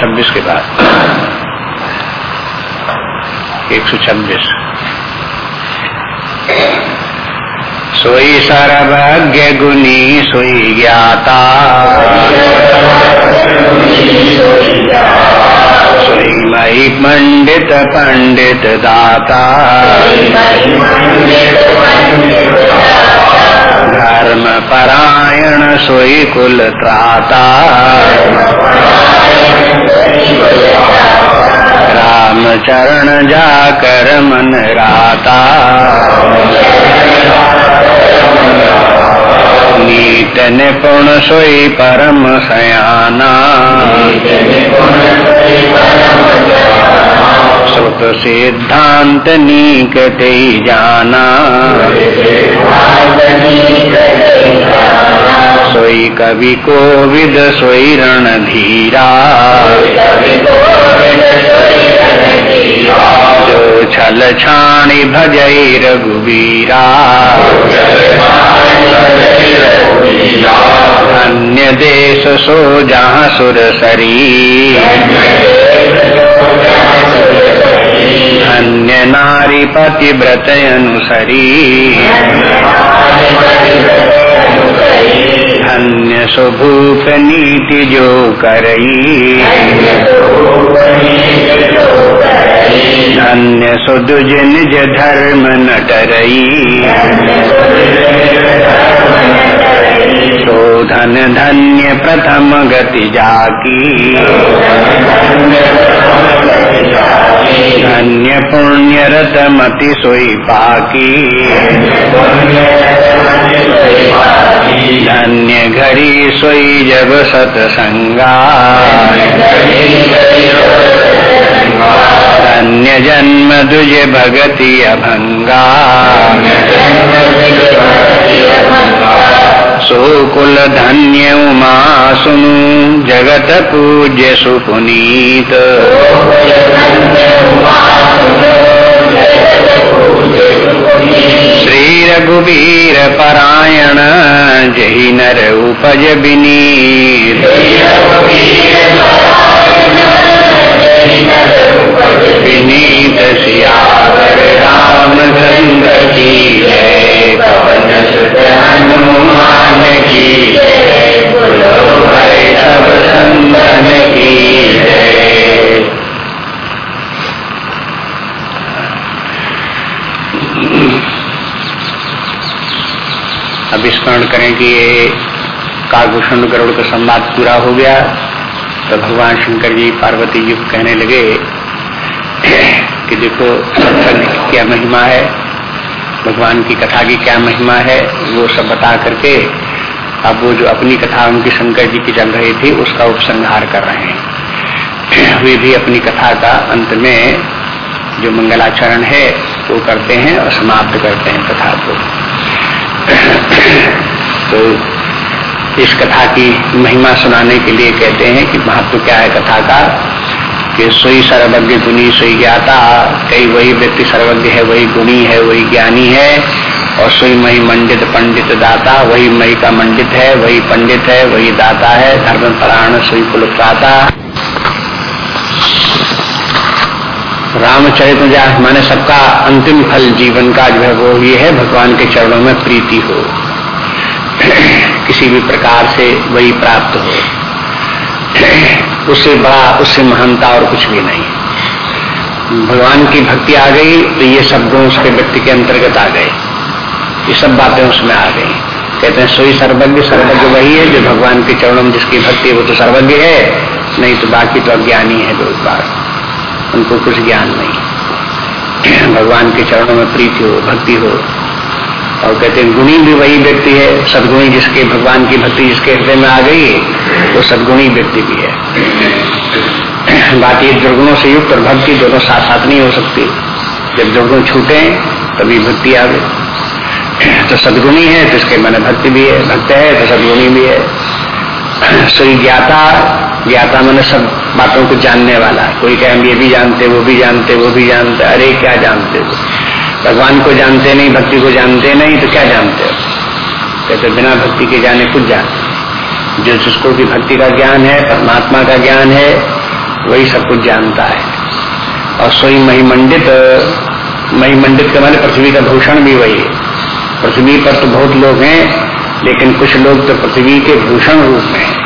126 के बाद। 126 सोई सर्वज्ञ गुनी सोई ज्ञाता। सोई मई पंडित पंडित दाता। कुल त्राता राम चरण जाकर मन राता। नीत निपुण सोई परम सयाना। श्रुत सिद्धांत नीक ते जाना। सोई कवि कोविद सोई रणधीरा। जो छल छाणी भजई रघुवीरा। अन्य देश सो जहाँ सुर सरी। अन्य नारी पति व्रत अनुसरी अन्य सुभूप नीति जो करई। अन्य सुदुज निज धर्म नटरई धन धन्य प्रथम गति जाकी धन्य पुण्य रत मति सोई पाकी धन्य घड़ी सोई जब सतसंगा धन्य जन्म दुज भगति अभंगा सुकुल धन्य उमा सुनु जगत पूज्य सुपुनीत श्री रघुवीर परायण जही नर उपज विनीत। विनीत सियावर रामचंद्र की जय। पवन हनुमान। अब स्मरण करें कि ये कालभूषण गरुड़ का संवाद पूरा हो गया तो भगवान शंकर जी पार्वती जी को कहने लगे कि देखो सत्संग की क्या महिमा है, भगवान की कथा की क्या महिमा है, वो सब बता करके अब वो जो अपनी कथा उनकी शंकर जी की चल रही थी, उसका उपसंहार कर रहे हैं। वे भी अपनी कथा का अंत में जो मंगलाचरण है, वो करते हैं और समाप्त करते हैं कथा को। तो इस कथा की महिमा सुनाने के लिए कहते हैं कि महत्व क्या है कथा का? कि सोई सर्वज्ञ गुणी सोई ज्ञाता, कई वही व्यक्ति सर्वज्ञ है, वही गुणी है, वही ज्ञानी है। और सोई मही मंडित पंडित दाता, वही मई का मंडित है, वही पंडित है, वही दाता है, धर्म परायण, सोई कुलप्राता रामचरित जास माने सबका अंतिम फल जीवन का जो है वो ये है, भगवान के चरणों में प्रीति हो। किसी भी प्रकार से वही प्राप्त हो। उससे बड़ा, उससे महानता और कुछ भी नहीं। भगवान की भक्ति आ गई तो ये सब गुण उसके व्यक्ति के अंतर्गत आ गए। ये सब बातें उसमें आ गई। कहते हैं, सोई सर्वज्ञ सर्वज्ञ वही है जो भगवान के चरणों में जिसकी भक्ति है, वो तो सर्वज्ञ है। नहीं तो बाकी तो अज्ञानी है दो बार उनको कुछ ज्ञान नहीं। भगवान के चरणों में प्रीति हो, भक्ति हो। और कहते हैं, गुणी भी वही व्यक्ति है। सदगुणी जिसके, भगवान की भक्ति जिसके हृदय में आ गई, वो सदगुणी व्यक्ति भी है। ये दुर्गुणों से युक्त और भक्ति दोनों साथ साथ नहीं हो सकती। जब दुर्गुण छूटे, तभी भक्ति आ गई तो सदगुणी है तो इसके मैंने भक्ति भी है, भक्त है तो सदगुणी भी है। सही ज्ञाता ज्ञाता मैंने सब बातों को जानने वाला है। कोई कहे, हम ये भी जानते, वो भी जानते, वो भी जानते, अरे क्या जानते हो भगवान को जानते नहीं, भक्ति को जानते नहीं तो क्या जानते हो? कहते, बिना भक्ति के जाने कुछ जानते जो जिसको भी भक्ति का ज्ञान है, परमात्मा का ज्ञान है, वही सब कुछ जानता है। और सोई महिमंडित महिमंडित के माने पृथ्वी का भूषण भी वही है। पृथ्वी पर तो बहुत लोग हैं, लेकिन कुछ लोग तो पृथ्वी के भूषण रूप में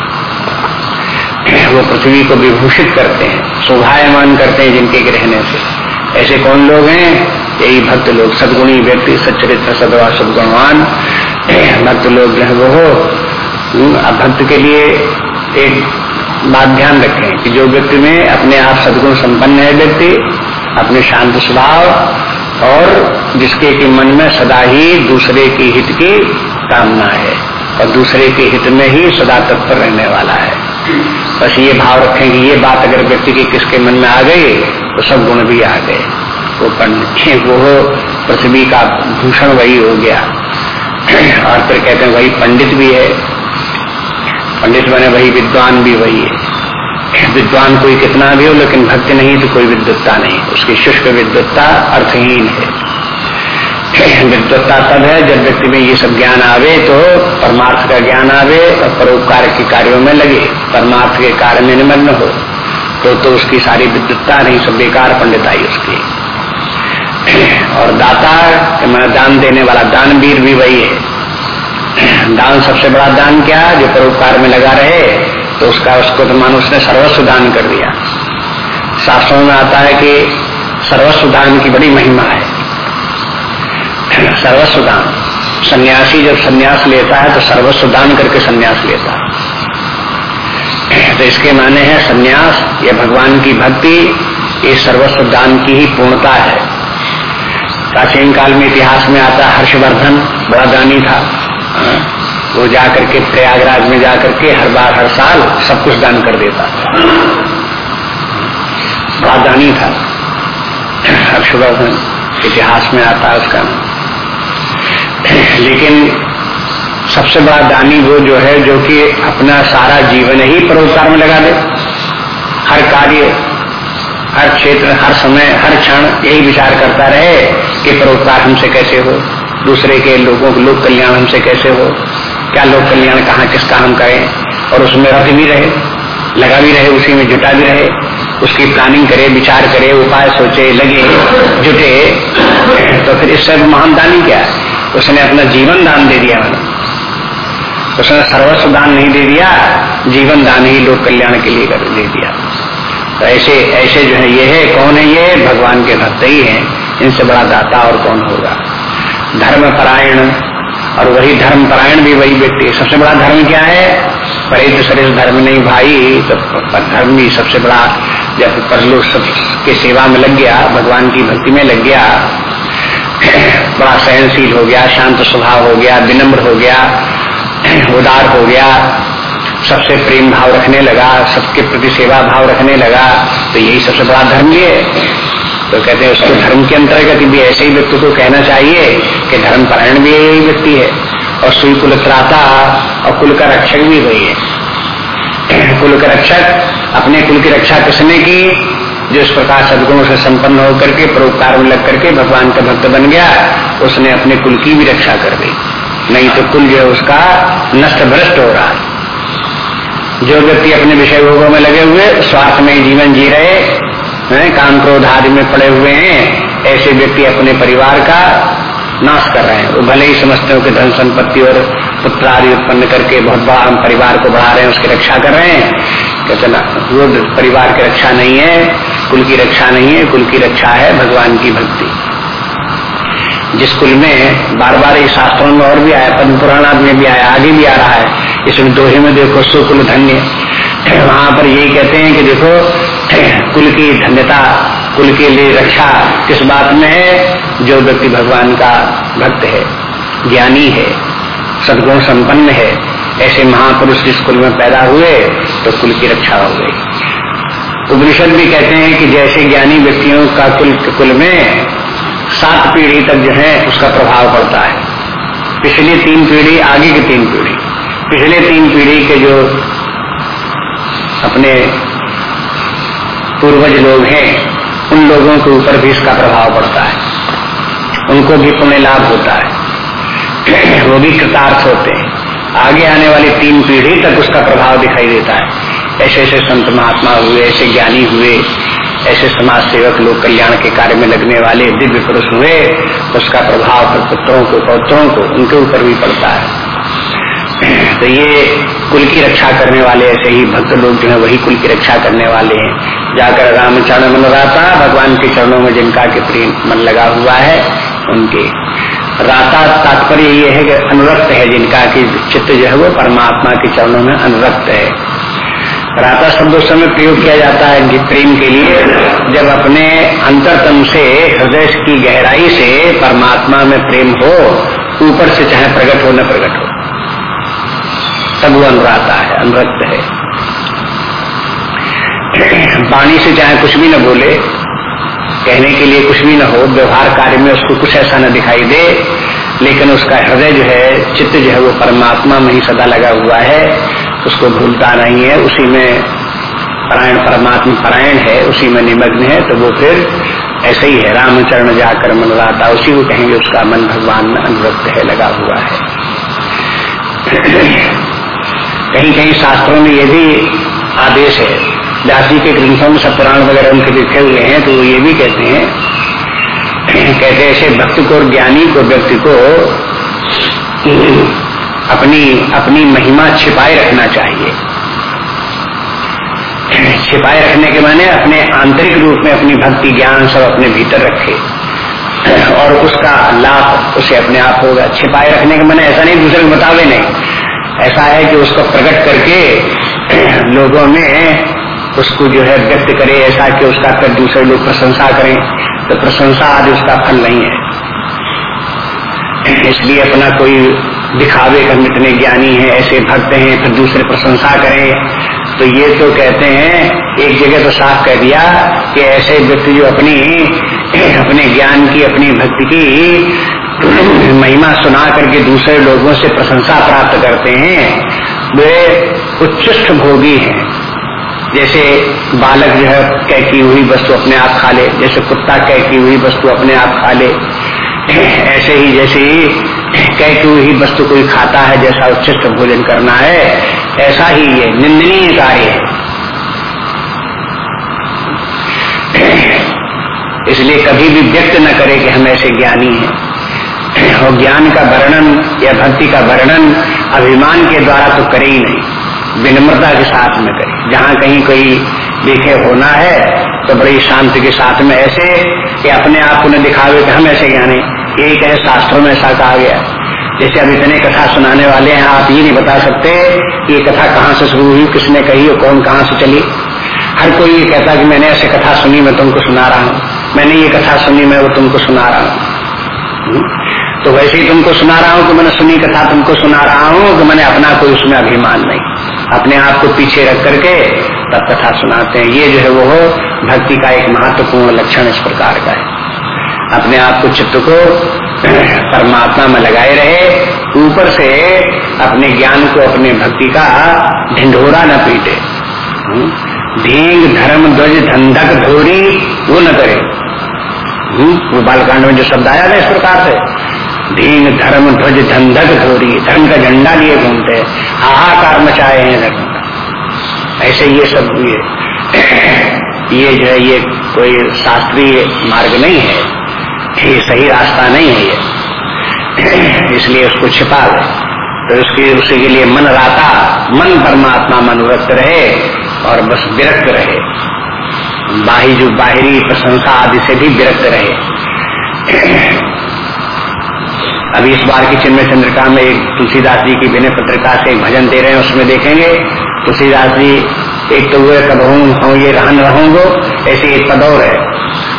वो पृथ्वी को विभूषित करते हैं, शोभायमान करते हैं जिनके रहने से। ऐसे कौन लोग हैं? यही भक्त लोग, सदगुणी व्यक्ति, सच्चरित्र सदवा सदगुणवान। भक्त लोग जो है वो भक्त के लिए एक बात ध्यान रखें कि जो व्यक्ति में अपने आप सदगुण संपन्न है व्यक्ति, अपने शांत स्वभाव और जिसके कि मन में सदा ही दूसरे के हित की कामना है और दूसरे के हित में ही सदा तत्पर रहने वाला है। बस ये भाव रखें ये बात अगर व्यक्ति की किसके मन में आ गई तो सब गुण भी आ गए। वो पंडित वो पृथ्वी का भूषण वही हो गया। और फिर कहते हैं, वही पंडित भी है। पंडित बने, वही विद्वान भी वही है। विद्वान कोई कितना भी हो, लेकिन भक्ति नहीं तो कोई विद्वत्ता नहीं। उसकी शुष्क विद्वत्ता अर्थहीन है। विद्वत्ता तब है जब व्यक्ति में ये सब ज्ञान आवे तो परमार्थ का ज्ञान आवे और परोपकार के कार्यों में लगे। परमार्थ के कार्य में निमग्न हो तो तो उसकी सारी विद्वत्ता नहीं, सब बेकार पंडिताई उसकी। और दाता मैं दान देने वाला दानवीर भी वही है। दान सबसे बड़ा दान क्या? जो परोपकार में लगा रहे तो उसका उसको तो मानो उसने सर्वस्व दान कर दिया। शास्त्रों में आता है कि सर्वस्व दान की बड़ी महिमा है। सर्वस्व दान सन्यासी जब सन्यास लेता है तो सर्वस्व दान करके सन्यास लेता है। तो इसके माने हैं सन्यास, या भगवान की भक्ति, ये सर्वस्व दान की ही पूर्णता है। प्राचीन काल में इतिहास में आता हर्षवर्धन, बड़ा दानी था। वो जा करके प्रयागराज में जा करके हर बार, हर साल सब कुछ दान कर देता। बड़ा दानी था। हर्षवर्धन इतिहास में आता है उसका। लेकिन सबसे बड़ा दानी वो जो है, जो कि अपना सारा जीवन ही परोपकार में लगा दे। हर कार्य, हर क्षेत्र, हर समय, हर क्षण यही विचार करता रहे कि परोपकार हमसे कैसे हो, दूसरे के लोगों के लोक कल्याण हमसे कैसे हो क्या लोक कल्याण कहाँ किसका हम करें और उसमें रख भी रहे, लगा भी रहे, उसी में जुटा भी रहे, उसकी प्लानिंग करे, विचार करे, उपाय सोचे, लगे, जुटे तो फिर इससे महान दानी क्या उसने अपना जीवन दान दे दिया मैंने उसने सर्वस्व दान नहीं दे दिया, जीवन दान ही लोक कल्याण के लिए कर दे दिया। तो ऐसे ऐसे जो है ये है, कौन है ये? भगवान के भक्त ही है। इनसे बड़ा दाता और कौन होगा? धर्म परायण और वही धर्म परायण भी वही व्यक्ति। सबसे बड़ा धर्म क्या है? परित शरीर धर्म नहीं भाई तो धर्म भी सबसे बड़ा जब परलोक सब के सेवा में लग गया, भगवान की भक्ति में लग गया, बड़ा सहनशील हो गया, शांत स्वभाव हो गया, विनम्र हो गया, उदार हो गया, सबसे प्रेम भाव रखने लगा, सबके प्रति सेवा भाव रखने लगा तो यही सबसे बड़ा धर्म है। तो कहते हैं, उसको धर्म के अंतर्गत भी ऐसे ही व्यक्ति को कहना चाहिए कि धर्म परायण भी यही व्यक्ति है और सुई कुल त्राता और कुल का रक्षक भी वही है। कुल का रक्षक अपने कुल की रक्षा किसने की? जो इस प्रकार सदगुणों से संपन्न होकर के परोपकार में लग करके भगवान का भक्त बन गया, उसने अपने कुल की भी रक्षा कर दी। नहीं तो कुल जो उसका नष्ट भ्रष्ट हो रहा है। जो व्यक्ति अपने विषय भोगों में लगे हुए, स्वार्थ में जीवन जी रहे हैं, काम क्रोध आदि में पड़े हुए हैं, ऐसे व्यक्ति अपने परिवार का नाश कर रहे हैं। वो भले ही समझते हो कि धन संपत्ति और पुत्र आदि उत्पन्न करके बहुत बड़ा हम परिवार को बढ़ा रहे हैं, उसकी रक्षा कर रहे हैं, कहते ना, वो परिवार की रक्षा नहीं है, कुल की रक्षा नहीं है, कुल की रक्षा है भगवान की भक्ति। जिस कुल में बार बार इस शास्त्रों में और भी आया पद्म पुराण में भी आया, आगे भी आ रहा है, इसमें दोहे में देखो, सुकुल धन्य। वहाँ पर यही कहते हैं कि देखो कुल की धन्यता, कुल के लिए रक्षा किस बात में है? जो व्यक्ति भगवान का भक्त है, ज्ञानी है, सदगुण संपन्न है, ऐसे महापुरुष जिस कुल में पैदा हुए तो कुल की रक्षा हो गई। उपनिषद भी कहते हैं कि जैसे ज्ञानी व्यक्तियों का कुल कुल में सात पीढ़ी तक जो है, उसका प्रभाव पड़ता है। पिछली तीन पीढ़ी, आगे की तीन पीढ़ी। पिछले तीन पीढ़ी के जो अपने पूर्वज लोग हैं, उन लोगों के ऊपर भी इसका प्रभाव पड़ता है। उनको भी पुण्य लाभ होता है। वो भी कृतार्थ होते हैं। आगे आने वाली तीन पीढ़ी तक उसका प्रभाव दिखाई देता है। ऐसे ऐसे संत महात्मा हुए, ऐसे ज्ञानी हुए, ऐसे समाज सेवक लोग कल्याण के कार्य में लगने वाले दिव्य पुरुष हुए, उसका प्रभाव पुत्रों को, पौत्रों को, उनके ऊपर भी पड़ता है। तो ये कुल की रक्षा करने वाले ऐसे ही भक्त लोग जो है, वही कुल की रक्षा करने वाले हैं। जाकर रामचरण मन राता भगवान के चरणों में जिनका के प्रेम मन लगा हुआ है, उनके। राता तात्पर्य ये है कि अनुरक्त है जिनका की चित्त जो है वो परमात्मा के चरणों में अनुरक्त है। राता शब्द समय प्रयोग किया जाता है प्रेम के लिए, जब अपने अंतरतम से, हृदय की गहराई से परमात्मा में प्रेम हो, ऊपर से चाहे प्रकट हो, न प्रकट हो। तब वो अनुराता है, अनुरक्त है। वाणी से चाहे कुछ भी न बोले, कहने के लिए कुछ भी न हो, व्यवहार कार्य में उसको कुछ ऐसा न दिखाई दे, लेकिन उसका हृदय जो है, चित्त जो है, वो परमात्मा में ही सदा लगा हुआ है, उसको भूलता नहीं है, उसी में परायण परमात्मा परायण है, उसी में निमग्न है तो वो फिर ऐसे ही है, रामचरण जाकर मन राता उसी को कहेंगे उसका मन भगवान में अनुरक्त है, लगा हुआ है। कहीं कहीं शास्त्रों में ये भी आदेश है। व्यास के ग्रंथों में सत्यनारायण वगैरह उनके लिखे हुए हैं तो ये भी कहते हैं। कहते ऐसे भक्त को और ज्ञानी को, व्यक्ति को, अपनी अपनी महिमा छिपाए रखना चाहिए। छिपाए रखने के माने अपने आंतरिक रूप में अपनी भक्ति, ज्ञान सब अपने भीतर रखे। और उसका लाभ उसे अपने आप होगा। छिपाए रखने के माने ऐसा नहीं, दूसरे को बतावे नहीं। ऐसा है कि उसको प्रकट करके लोगों में उसको जो है व्यक्त करे, ऐसा कि उसका फिर दूसरे लोग प्रशंसा करें तो प्रशंसा आज उसका फल नहीं है। इसलिए अपना कोई दिखावे का इतने ज्ञानी है, ऐसे भक्त हैं, फिर दूसरे प्रशंसा करें तो ये तो कहते हैं, एक जगह तो साफ़ कह दिया कि ऐसे व्यक्ति जो अपनी, अपने ज्ञान की, अपनी भक्ति की महिमा सुना करके दूसरे लोगों से प्रशंसा प्राप्त करते हैं, वे उच्चिष्ट भोगी हैं। जैसे बालक जो है कैकी हुई वस्तु अपने आप खा ले, जैसे कुत्ता कैकी हुई वस्तु अपने आप खा ले, ऐसे ही जैसे ही कहती हुई वस्तु कोई खाता है, जैसा उच्चिष्ट भोजन करना है, ऐसा ही ये निंदनीय कार्य है। इसलिए कभी भी व्यक्त न करे कि हम ऐसे ज्ञानी हैं। और ज्ञान का वर्णन या भक्ति का वर्णन अभिमान के द्वारा तो करे ही नहीं। विनम्रता के साथ में करे। जहाँ कहीं कोई देखे होना है तो बड़ी शांति के साथ में ऐसे कि अपने आप को न दिखावे कि हम ऐसे ज्ञानी। एक है शास्त्रों में ऐसा कहा गया जैसे अब इतने कथा सुनाने वाले हैं, आप ये नहीं बता सकते कि ये कथा कहाँ से शुरू हुई, किसने कही और कौन कहाँ से चली। हर कोई ये कहता कि मैंने ऐसे कथा सुनी, मैं तुमको सुना रहा हूँ। मैंने ये कथा सुनी, मैं वो तुमको सुना रहा हूँ। हम्म? तो वैसे ही तुमको सुना रहा हूँ कि मैंने सुनी कथा तुमको सुना रहा हूँ कि मैंने अपना कोई उसमें अभिमान नहीं। अपने आप को पीछे रख करके तब कथा सुनाते हैं। ये जो है वो भक्ति का एक महत्वपूर्ण लक्षण इस प्रकार का है। अपने आप को चित्त को परमात्मा में लगाए रहे, ऊपर से अपने ज्ञान को, अपने भक्ति का ढिंढोरा न पीटे। ढींग हम्म? धर्म, ध्वज, धंधक, धोरी, वो न करे। हम्म? वो बालकांड में जो शब्द आया था इस प्रकार से ढींग धर्म ध्वज धंधक धोरी धर्म का झंडा लिए घूमते हाहाकार मचाए हैं धर्म का। ऐसे ये सब ये ये जो है, ये कोई शास्त्रीय मार्ग नहीं है। ये सही रास्ता नहीं है ये। इसलिए उसको छिपा दे तो उसके उसी के लिए मन राता, मन परमात्मा मनोरक्त रहे और बस विरक्त रहे। बाही जो बाहरी प्रशंसा आदि से भी विरक्त रहे। अभी इस बार की चिन्मय चंद्रिका में एक तुलसीदास जी की विनय पत्रिका से एक भजन दे रहे हैं, उसमें देखेंगे। तुलसीदास जी, एक तो हुए कब हूँ, ये रहन रहूंगो, ऐसे एक पद और है।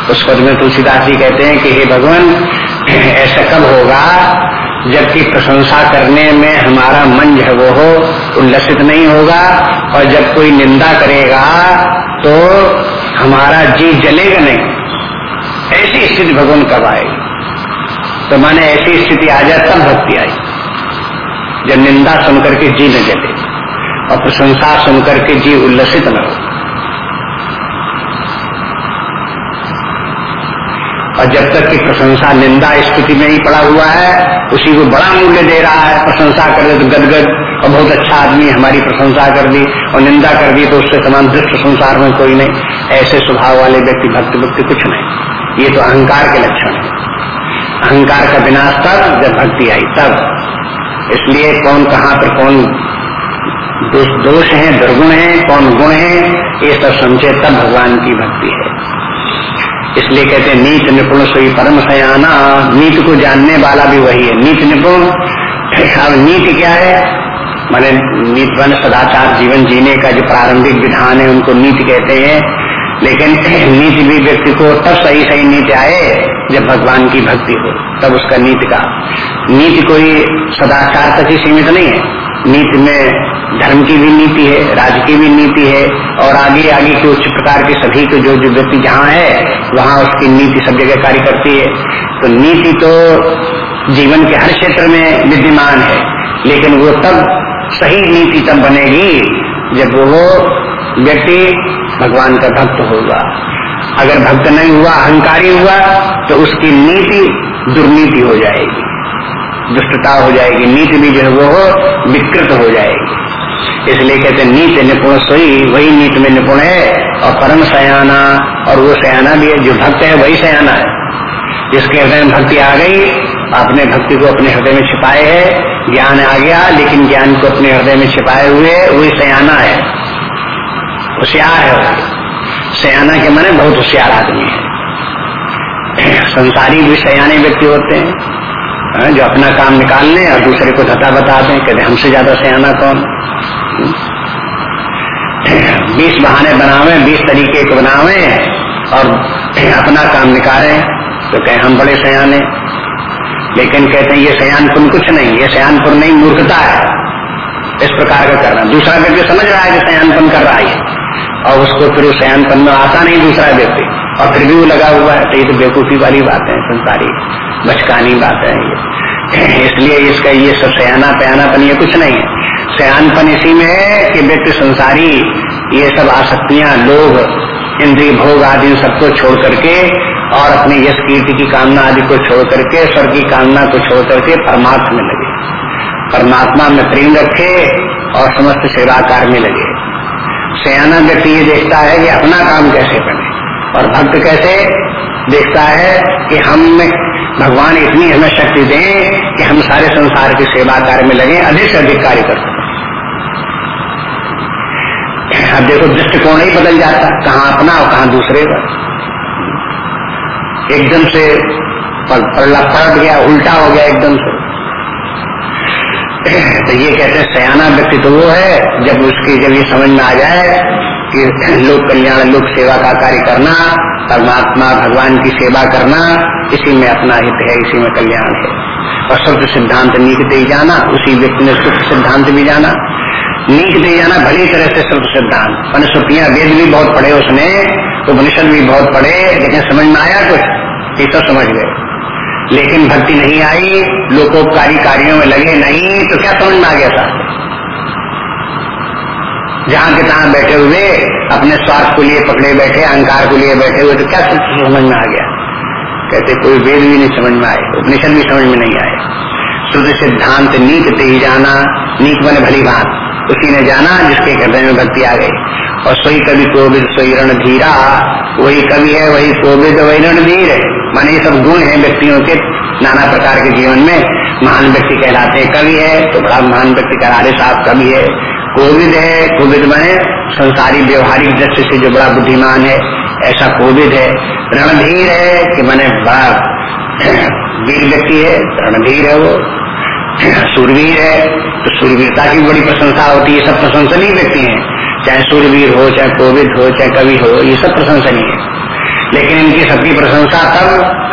उस पद में तुलसीदास जी कहते हैं कि, हे भगवान, ऐसा कब होगा जबकि प्रशंसा करने में हमारा मन जो वो हो, उल्लसित नहीं होगा, और जब कोई निंदा करेगा तो हमारा जी जलेगा नहीं। ऐसी स्थिति भगवान कब आएगी? तो माने ऐसी स्थिति आ जाए, तब भक्ति आई। जब निंदा सुनकर के जी न जले और प्रशंसा सुनकर के जी उल्लसित न हो। और जब तक की प्रशंसा निंदा स्थिति में ही पड़ा हुआ है, उसी को बड़ा मूल्य दे रहा है, प्रशंसा कर दे तो गदगद, और बहुत अच्छा आदमी हमारी प्रशंसा कर दी और निंदा कर दी तो उससे समान दुष्ट संसार में कोई नहीं। ऐसे स्वभाव वाले व्यक्ति भक्ति भक्ति कुछ नहीं। ये तो अहंकार के लक्षण है। अहंकार का विनाश तब जब भक्ति आई, तब। इसलिए कौन कहाँ पर कौन दोष है, दुर्गुण है, कौन गुण है, ये सब समझे तब भगवान की भक्ति है। इसलिए कहते हैं, नीत निपुण सोई परम सयाना। नीत को जानने वाला भी वही है। नीत निपुण, अब नीति क्या है? मैंने नीत बन सदाचार जीवन जीने का जो प्रारंभिक विधान है, उनको नीति कहते हैं। लेकिन नीति भी व्यक्ति को तब सही सही नीति आए जब भगवान की भक्ति हो। तब उसका नीति का। नीति कोई सदाचार तक ही सीमित नहीं है। नीति में धर्म की भी नीति है, राज्य की भी नीति है और आगे आगे के उच्च प्रकार के सभी के जो जो व्यक्ति जहाँ है, वहाँ उसकी नीति सब जगह कार्य करती है। तो नीति तो जीवन के हर क्षेत्र में विद्यमान है, लेकिन वो तब सही नीति तब बनेगी जब वो व्यक्ति भगवान का भक्त होगा। अगर भक्त नहीं हुआ, अहंकारी हुआ तो उसकी नीति दुर्नीति हो जाएगी। दुष्टता हो जाएगी। नीति भी जो है, वो विकृत हो जाएगी। इसलिए कहते नीति निपुण सोई, वही नीति में निपुण है, और परम सयाना, और वो सयाना भी है, जो भक्त है, वही सयाना है। जिसके हृदय में भक्ति आ गई, अपने भक्ति को अपने हृदय में छिपाए है, ज्ञान आ गया, लेकिन ज्ञान को अपने हृदय में छिपाए हुए, वही सयाना है। होशियार है सयाना के माने बहुत होशियार आदमी है। संसारी भी सयाने व्यक्ति होते हैं जो अपना काम निकाल लें और दूसरे को धता बता दें, कहते हमसे ज़्यादा सयाना कौन? बीस बहाने बनावे, बीस तरीके के बनावे और अपना काम निकाले तो कहे, हम बड़े सयाने। लेकिन कहते हैं, ये सयानपुन कुछ नहीं, ये सयानपुन नहीं, मूर्खता है। इस प्रकार का करना। दूसरा व्यक्ति समझ रहा है कि सयानपन कर रहा है और उसको फिर सयानपन में आता नहीं दूसरा व्यक्ति। और फिर भी वो लगा हुआ है। तो ये तो बेवकूफ़ी वाली बात है, संसारी बचकानी बात है ये। इसलिए इसका ये सब सयाना पयानापन ये कुछ नहीं है। सयानपन इसी में है कि व्यक्ति संसारी ये सब आसक्तियाँ लोग इंद्रिय भोग आदि सबको छोड़ करके और अपनी यश कीर्ति की कामना आदि को छोड़ करके स्वर की कामना को छोड़ करके परमात्मा में लगे। परमात्मा में प्रेम रखे और समस्त सेवा कार्य में लगे। सयाना व्यक्ति ये देखता है कि अपना काम कैसे बने। और भक्त कैसे देखता है कि हम भगवान इतनी हमें शक्ति दें कि हम सारे संसार की सेवा कार्य में लगे, अधिक से अधिक कार्य कर सकें। अब देखो, दृष्टिकोण ही बदल जाता, कहाँ अपना और कहाँ दूसरे का। एकदम से पलट गया, उल्टा हो गया एकदम से। तो ये कहते हैं, सयाना व्यक्ति तो वो है, जब उसकी, जब ये समझ में आ जाए कि लोक कल्याण, लोक सेवा का कार्य करना, परमात्मा, भगवान की सेवा करना, इसी में अपना हित है, इसी में कल्याण है। और शुद्ध सिद्धांत नीक दे जाना, उसी व्यक्ति ने शुद्ध सिद्धांत भी जाना। नीक दे जाना, भली तरह से शुद्ध सिद्धांत। मैंने श्रुतियाँ वेद भी बहुत पढ़े उसने, उपनिषद भी बहुत पढ़े, लेकिन समझ में आया कुछ? ये तो समझ गए। लेकिन भक्ति नहीं आई, लोकोपकारी कार्यों में लगे नहीं तो क्या समझ में आ गया था? जहाँ के तहां बैठे हुए, अपने स्वार्थ को लिए पकड़े बैठे, अहंकार को लिए बैठे हुए तो क्या समझ में आ गया? कहते, कोई वेद भी नहीं समझ में आए, उपनिषद भी समझ में नहीं आए। शुद्ध सिद्धांत नीक ते ही जाना नीक बने भली बात। उसी ने जाना, जिसके हृदय में भक्ति आ गई। और सोई कवि कोविद सोई रणधीरा, वही कवि है, वही कोविद वही रणधीर है। माने ये सब गुण है व्यक्तियों के नाना प्रकार के जीवन में। महान व्यक्ति कहलाते हैं, कवि है तो बड़ा महान व्यक्ति करारे साहब कवि है। कोविद है, कोविद बने संसारी व्यवहारिक दृष्टि से जो बड़ा बुद्धिमान है, ऐसा कोविद है। रणधीर है कि मैंने बड़ा वीर व्यक्ति है, रणधीर है वो। सूरवीर है तो सूरवीरता की बड़ी प्रशंसा होती है सब प्रशंसनीय व्यक्ति हैं। चाहे सूरवीर हो, चाहे कोविद हो, चाहे कवि हो, ये सब प्रशंसनीय है। लेकिन इनकी सबकी प्रशंसा तब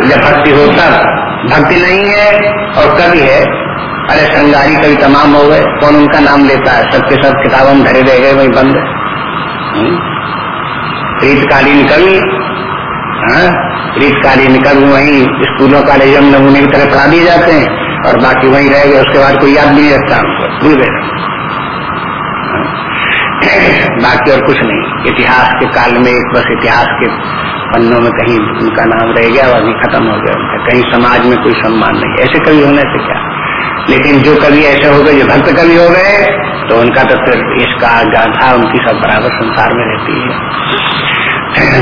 जब भक्ति हो, तब भक्ति नहीं है और कवि है। अरे संगारी कवि तमाम हो गए। कौन उनका नाम लेता है? सबके सब किताबों में धरे रह गए, वही बंद। हम्म? रीतकालीन कवि हाँ? रीतकालीन कवि वही स्कूलों, कॉलेजों में नमूने की तरह पढ़ा दिए जाते हैं और बाकी वही रह गए। उसके बाद कोई याद नहीं रखता हमको। भूल गए। बाकी और कुछ नहीं। इतिहास के काल में एक बस इतिहास के पन्नों में कहीं उनका नाम रह गया और अभी खत्म हो गया उनका। कहीं समाज में कोई सम्मान नहीं। ऐसे कवि होने से क्या? लेकिन जो कवि ऐसे हो गए, जो भक्त कवि हो गए तो उनका तो फिर इसका गाथा, उनकी सब बराबर संसार में रहती है।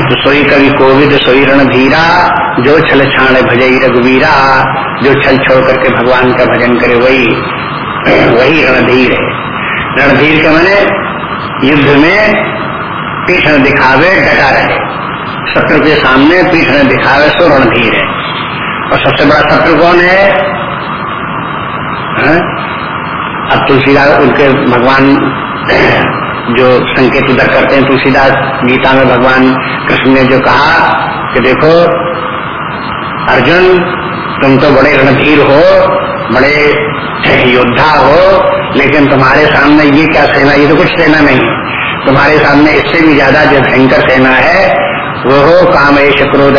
तो सोई कवि कोविद, सोई रण रणधीरा, जो छल छाण भजई रघुवीरा, जो छल छोड़ करके भगवान का भजन करे वही वही रणधीर है। रणधीर के मैंने युद्ध में पीठ न दिखावे डटा रहे। शत्रु के सामने पीठ न दिखावे सो रणधीर है। और सबसे बड़ा शत्रु कौन है, है? अब तुलसीदास उनके भगवान जो संकेत उधर करते हैं तुलसीदास गीता में भगवान कृष्ण ने जो कहा कि देखो अर्जुन तुम तो बड़े रणधीर हो बड़े योद्धा हो लेकिन तुम्हारे सामने ये क्या सेना? ये तो कुछ सेना नहीं। है तुम्हारे सामने इससे भी ज़्यादा जो भयंकर सेना है वो हो कामेश क्रोध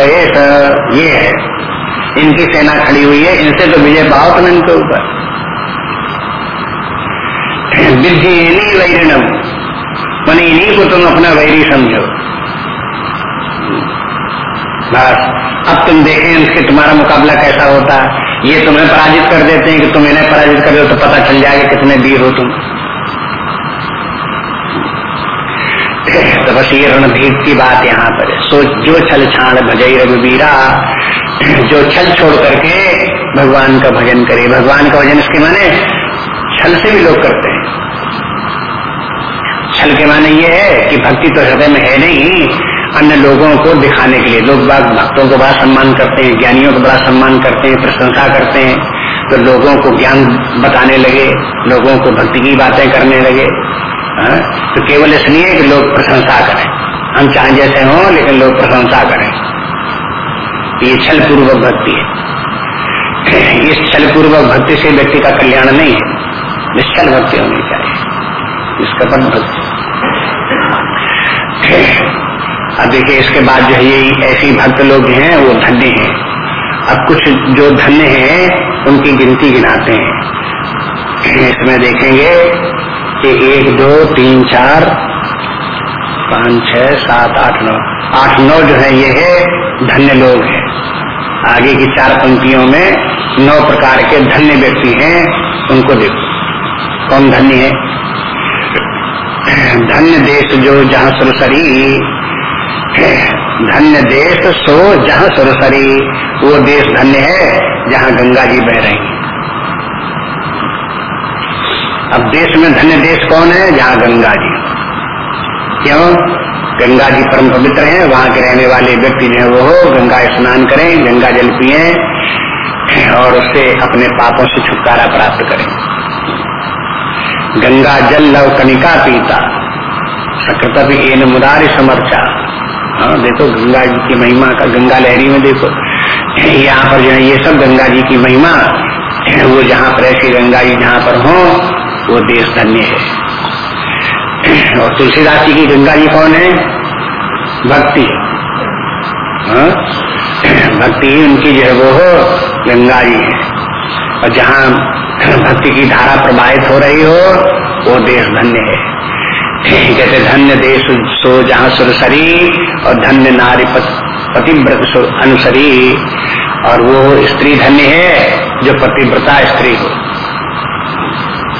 ये है। इनकी सेना खड़ी हुई है। इनसे तो विजय पाओ तुम इनके ऊपर। विधि इन्हीं वैरिणम। मैंने इन्हीं को तुम अपना वैरी समझो। बस। अब तुम देखें इसके तुम्हारा मुकाबला कैसा होता। है ये तुम्हें पराजित कर देते हैं कि तुम इन्हें पराजित कर दो तो पता चल जाएगा कितने वीर हो तुम। तो बस ये रणधीर की बात यहाँ पर है। सो जो छल छाण भजई रघुवीरा, जो छल छोड़ करके भगवान का भजन करे। भगवान का भजन इसके माने छल से भी लोग करते हैं। छल के माने ये है कि भक्ति तो हृदय में है नहीं अन्य लोगों को दिखाने के लिए। लोग बाग भक्तों को बड़ा सम्मान करते हैं, ज्ञानियों को बड़ा सम्मान करते हैं, प्रशंसा करते हैं। तो लोगों को ज्ञान बताने लगे, लोगों को भक्ति की बातें करने लगे। हाँ? तो केवल इसलिए कि लोग प्रशंसा करें। हम चाहे जैसे हों, लेकिन लोग प्रशंसा करें। ये छल पूर्वक भक्ति है। इस छल पूर्वक भक्ति से व्यक्ति का कल्याण नहीं है। निश्चल भक्ति होनी चाहिए। इसका पद भक्ति। अब देखिए, इसके बाद जो है, ये ऐसी भक्त लोग हैं, वो धन्य हैं। अब कुछ जो धन्य हैं, उनकी गिनती गिनाते हैं। इसमें देखेंगे कि एक, दो, तीन, चार, पाँच छ सात, आठ, नौ। आठ, नौ जो है, ये है धन्य लोग हैं। आगे की चार पंक्तियों में नौ प्रकार के धन्य व्यक्ति हैं, उनको देखो। कौन धन्य है? धन्य देश जो जहाँ सुरसरी धन्य देश सो जहाँ सुरसरी, वो देश धन्य है जहाँ गंगा जी बह रही अब देश में धन्य देश कौन है? जहाँ गंगा जी। क्यों? गंगा जी परम पवित्र हैं, वहाँ के रहने वाले व्यक्ति जो है वो हो, गंगा स्नान करें, गंगा जल पिए और उससे अपने पापों से छुटकारा प्राप्त करें। गंगा जल लव कनिका पीता सकृत एन मुदारी समर्चा। हाँ देखो गंगा जी की महिमा का, गंगा लहरी में देखो। यहाँ पर जो है, ये सब गंगा जी की महिमा, वो जहाँ पर ऐसी गंगा जी जहाँ पर हो, वो देश धन्य है। और तुलसीदास जी की गंगा जी कौन है? भक्ति। हाँ? भक्ति ही उनकी जो है, वो हो, गंगा जी है। और जहाँ भक्ति की धारा प्रवाहित हो रही हो, वो देश धन्य है। कहते धन्य देश सो जहाँ सुरसरी और धन्य नारी पतिव्रत अनुसरी। और वो स्त्री धन्य है जो पतिव्रता स्त्री हो।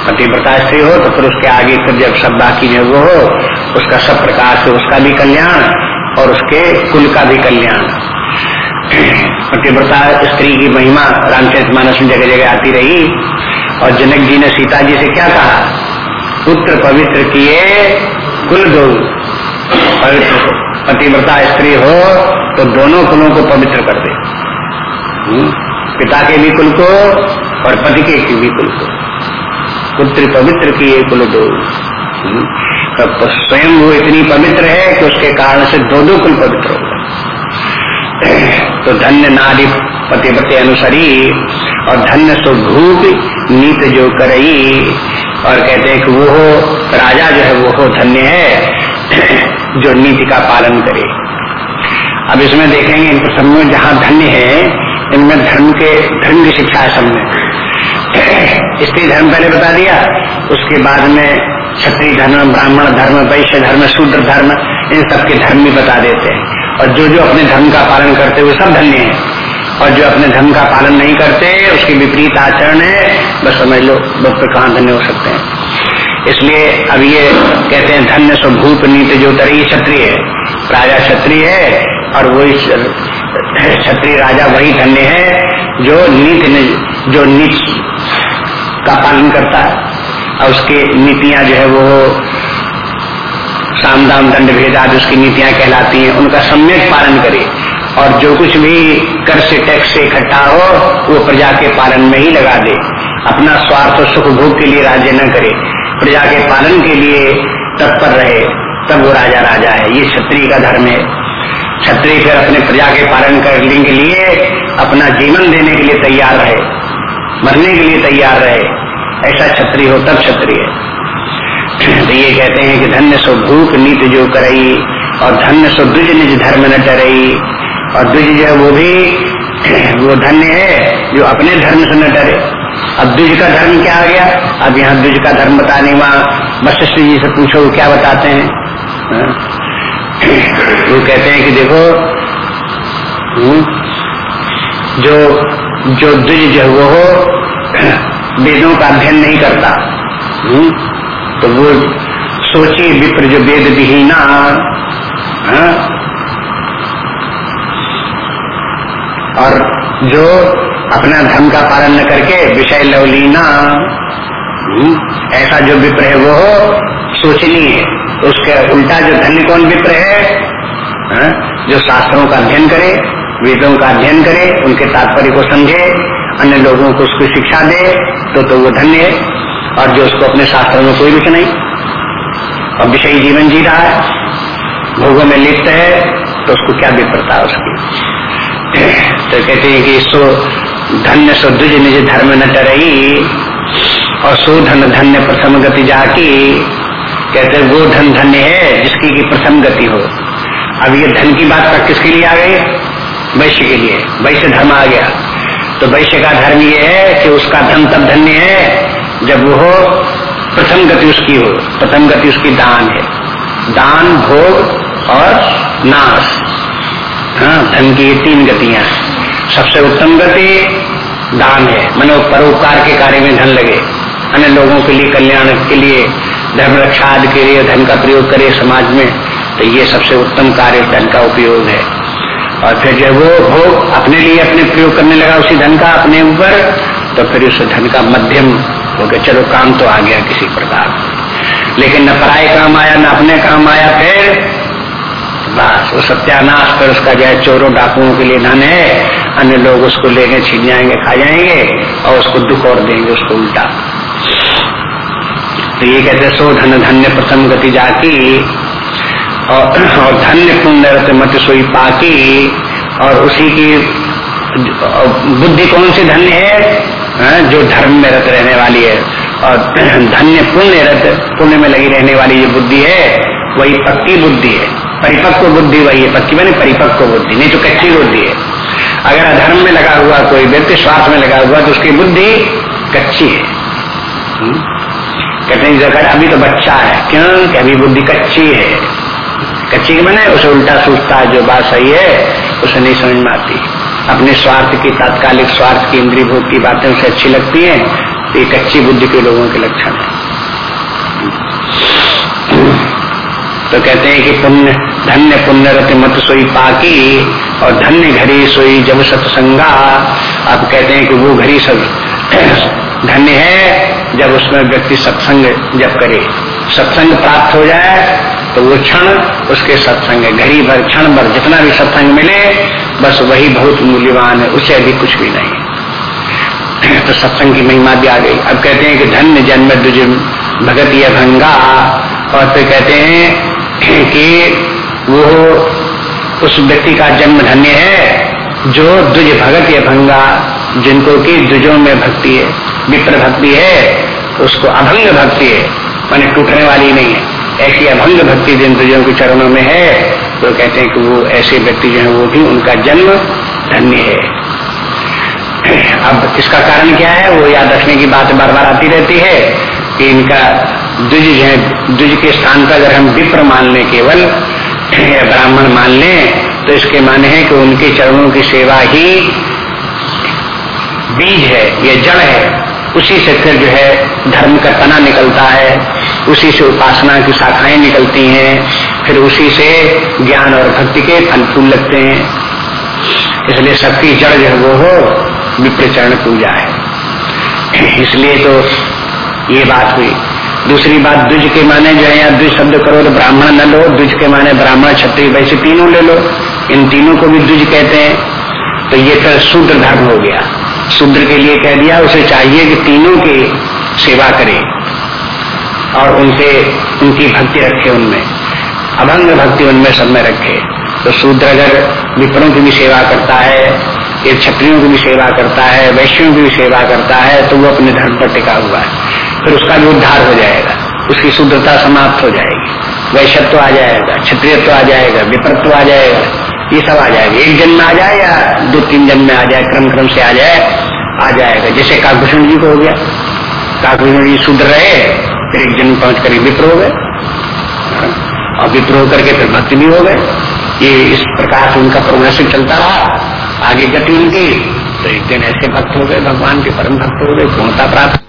पतिव्रता स्त्री हो तो फिर उसके आगे फिर जब सब बाकी जो वो हो, उसका सब प्रकार से उसका भी कल्याण और उसके कुल का भी कल्याण। पतिव्रता स्त्री की महिमा रामचरित मानस में जगह जगह आती रही। और जनक जी ने सीता जी से क्या कहा? पुत्र पवित्र किए, कुल दो। पवित्र पतिव्रता स्त्री हो तो दोनों कुलों को पवित्र कर दे। हम्म? पिता के भी कुल को और पति के भी कुल को। पुत्र पवित्र किए, कुल दो। हम्म। तो स्वयं वो इतनी पवित्र है कि उसके कारण से दो दो कुल पवित्र हो तो धन्य नारी पतिपति अनुसरी और धन्य सो भूप नीत जो करई और कहते हैं कि वो हो, राजा जो है वो हो धन्य है, जो नीति का पालन करे। अब इसमें देखेंगे इन सब में जहाँ धन्य है, इनमें धर्म के, धर्म की शिक्षा है सब में। स्त्री धर्म पहले बता दिया, उसके बाद में क्षत्रिय धर्म, ब्राह्मण धर्म, वैश्य धर्म, शूद्र धर्म, इन सबके धर्म भी बता देते हैं। और जो जो अपने धर्म का पालन करते हुए सब धन्य है। और जो अपने धर्म का पालन नहीं करते, उसके विपरीत आचरण है, बस समझ लो लोग तो कहाँ धन्य हो सकते हैं। इसलिए अब ये कहते हैं, धन्य स्वभूप नीति जो तरी क्षत्रिय है। राजा क्षत्रिय है, और वही क्षत्रिय राजा वही धन्य है, जो नीति जो नीच का पालन करता है। और उसके नीतियाँ जो है वो साम दाम दंड भेद आदि उसकी नीतियाँ कहलाती हैं, उनका सम्यक पालन करे और जो कुछ भी कर से, टैक्स से इकट्ठा हो, वो प्रजा के पालन में ही लगा दे। अपना स्वार्थ और सुख भोग के लिए राज्य न करे। प्रजा के पालन के लिए तत्पर रहे, तब वो राजा राजा है। ये क्षत्रिय का धर्म है। क्षत्रिय फिर अपने प्रजा के पालन करने के लिए, अपना जीवन देने के लिए तैयार रहे। मरने के लिए तैयार रहे। ऐसा क्षत्रिय हो, तब क्षत्रिय तो ये कहते हैं कि धन्य सो भूख नीति जो करई, और धन्य सो द्विज निज धर्म न डरई। और द्विज जो है वो भी वो धन्य है जो अपने धर्म से न डरे। अब द्विज का धर्म क्या आ गया? अब यहाँ द्विज का धर्म बताने वहाँ वशिष्ठ जी से पूछो वो क्या बताते हैं? हाँ? वो कहते हैं कि देखो हम्म, जो जो द्विज जो वो हो वेदों का अध्ययन नहीं करता। हम्म, तो वो सोचे विप्र जो वेद विहीना हाँ? और जो अपना धर्म का पालन न करके विषय लवलीना हम्म, ऐसा जो विप्र है वो सोचनी है उसके उल्टा जो धन्य कौन विप्र है हा? जो शास्त्रों का अध्ययन करे वेदों का अध्ययन करे उनके तात्पर्य को समझे अन्य लोगों को उसकी शिक्षा दे तो तो वो धन्य है और जो उसको अपने शास्त्रों में कोई रुच नहीं और विषयी जीवन जी रहा है भोगों में लिप्त है तो उसको क्या विप्रता उसकी तो कहते हैं कि सो धन्य सो द्विज निज धर्म न टरई और सो धन धन्य प्रथम गति जाकी कहते वो धन धन्य है जिसकी की प्रथम गति हो। अब ये धन की बात किसके लिए आ गई? वैश्य के लिए। वैश्य धर्म आ गया। तो वैश्य का धर्म ये है कि उसका धन तब धन्य है जब वो प्रथम गति उसकी हो। प्रथम गति उसकी दान है। दान, भोग और नाश। हाँ धन की ये तीन गतियाँ। सबसे उत्तम गति दान है। मनो परोपकार के कार्य में धन लगे। अन्य लोगों के लिए कल्याण के लिए, धर्म रक्षा आदि के लिए, धन का प्रयोग करे समाज में तो ये सबसे उत्तम कार्य धन का उपयोग है। और फिर जब वो भोग अपने लिए अपने प्रयोग करने लगा उसी धन का अपने ऊपर तो फिर उस धन का मध्यम हो गया। चलो, काम तो आ गया किसी प्रकार। लेकिन न पराय काम आया, न अपने काम आया, फिर बस वो सत्यानाश फिर उसका जो है चोरों डाकुओं के लिए धन है। अन्य लोग उसको लेके छीन जाएँगे खा जाएँगे और उसको दुख और देंगे उसको उल्टा। तो ये कहते सो धन धन्य प्रथम गति जाकी और, और धन्य पुण्य मत सोई पाकी और उसी की बुद्धि कौन सी धन्य है? हाँ, जो धर्म में रत रहने वाली है। और धन्य पुण्य रत पुण्य में लगी रहने वाली जो बुद्धि है वही पक्की बुद्धि है। परिपक्व बुद्धि वही है पक्की मैंने परिपक्व बुद्धि, नहीं तो कच्ची बुद्धि है। अगर अधर्म में लगा हुआ, कोई व्यक्ति स्वार्थ में लगा हुआ तो उसकी बुद्धि कच्ची है। हम्म? कहते हैं जगह अभी तो बच्चा है, क्यों? कि अभी बुद्धि कच्ची है। कच्ची मैंने उसे उल्टा सोचता जो बात सही है, उसे नहीं समझ में आती। अपने स्वार्थ की, तात्कालिक स्वार्थ की इंद्री भोग की बातें उसे अच्छी लगती हैं तो ये कच्ची बुद्धि के लोगों के लक्षण है। तो कहते हैं कि पुण्य, धन्य पुण्य रति मत सोई पाकी, और धन्य घड़ी सोई जब सत्संगा। अब कहते हैं कि वो घड़ी सब धन्य है जब उसमें व्यक्ति सत्संग जब करे। सत्संग प्राप्त हो जाए तो वो क्षण उसके सत्संग है घड़ी भर, क्षण भर जितना भी सत्संग मिले, बस वही बहुत मूल्यवान है उससे अधिक कुछ भी नहीं। तो सत्संग की महिमा भी आ गई। अब कहते हैं कि धन्य जन्म दुज भगत या भंगा और फिर कहते हैं कि, वो उस व्यक्ति का जन्म धन्य है, जो द्विज भगत या भंगा जिनको की द्विजों में भक्ति है, विप्र भक्ति है, उसको अभंग भक्ति है, माने टूटने वाली नहीं है। ऐसी अभंग भक्ति जिन द्विजों के चरणों में है तो कहते हैं कि वो ऐसे व्यक्ति जो है, वो भी उनका जन्म धन्य है। अब इसका कारण क्या है? वो याद रखने की बात बार बार आती रहती है कि इनका द्विज है, द्विज के स्थान पर अगर हम विप्र मान लें केवल ब्राह्मण मान लें तो इसके माने हैं कि उनके चरणों की सेवा ही बीज है, ये जड़ है। उसी से फिर जो है, धर्म का तना निकलता है, उसी से उपासना की शाखाएँ निकलती हैं, फिर उसी से ज्ञान और भक्ति के फल फूल लगते हैं। इसलिए सबकी जड़ जो है, वो हो विप्रचरण पूजा है। इसलिए तो ये बात हुई। दूसरी बात, द्विज के माने जो है द्विज शब्द करो तो ब्राह्मण न लो, द्विज के माने ब्राह्मण, क्षत्रिय, वैसे तीनों ले लो। इन तीनों को भी द्विज कहते हैं। तो ये फिर शूद्र धर्म हो गया। शूद्र के लिए कह दिया, उसे चाहिए कि तीनों की सेवा करे और उनसे उनकी भक्ति रखे उनमें। अभंग भक्ति उनमें सब में रखे। तो शूद्र अगर विप्रों की भी सेवा करता है एक क्षत्रियों की भी सेवा करता है, वैश्यों की भी सेवा करता है तो वो अपने धर्म पर टिका हुआ है। फिर उसका भी उद्धार हो जाएगा। उसकी शुद्धता समाप्त हो जाएगी। वैश्यत्व आ जाएगा क्षत्रियत्व आ जाएगा विपत्व आ जाएगा, ये सब आ जाएगा। एक जन्म आ जाए या दो तीन जन्म में आ जाए क्रम क्रम से आ जाए, आ जाएगा। जैसे काकभूषण जी को हो गया। काकभूषण जी शुद्ध रहे, फिर एक जन्म पहुँच कर विप्र हो गए। और विप्र होकर के फिर भक्ति भी हो गए। ये इस प्रकार से उनका प्रोग्रेसिव चलता रहा। आगे गति उनकी तो एक दिन ऐसे भक्त हो गए, भगवान के परम भक्त हो गए पूर्णता प्राप्त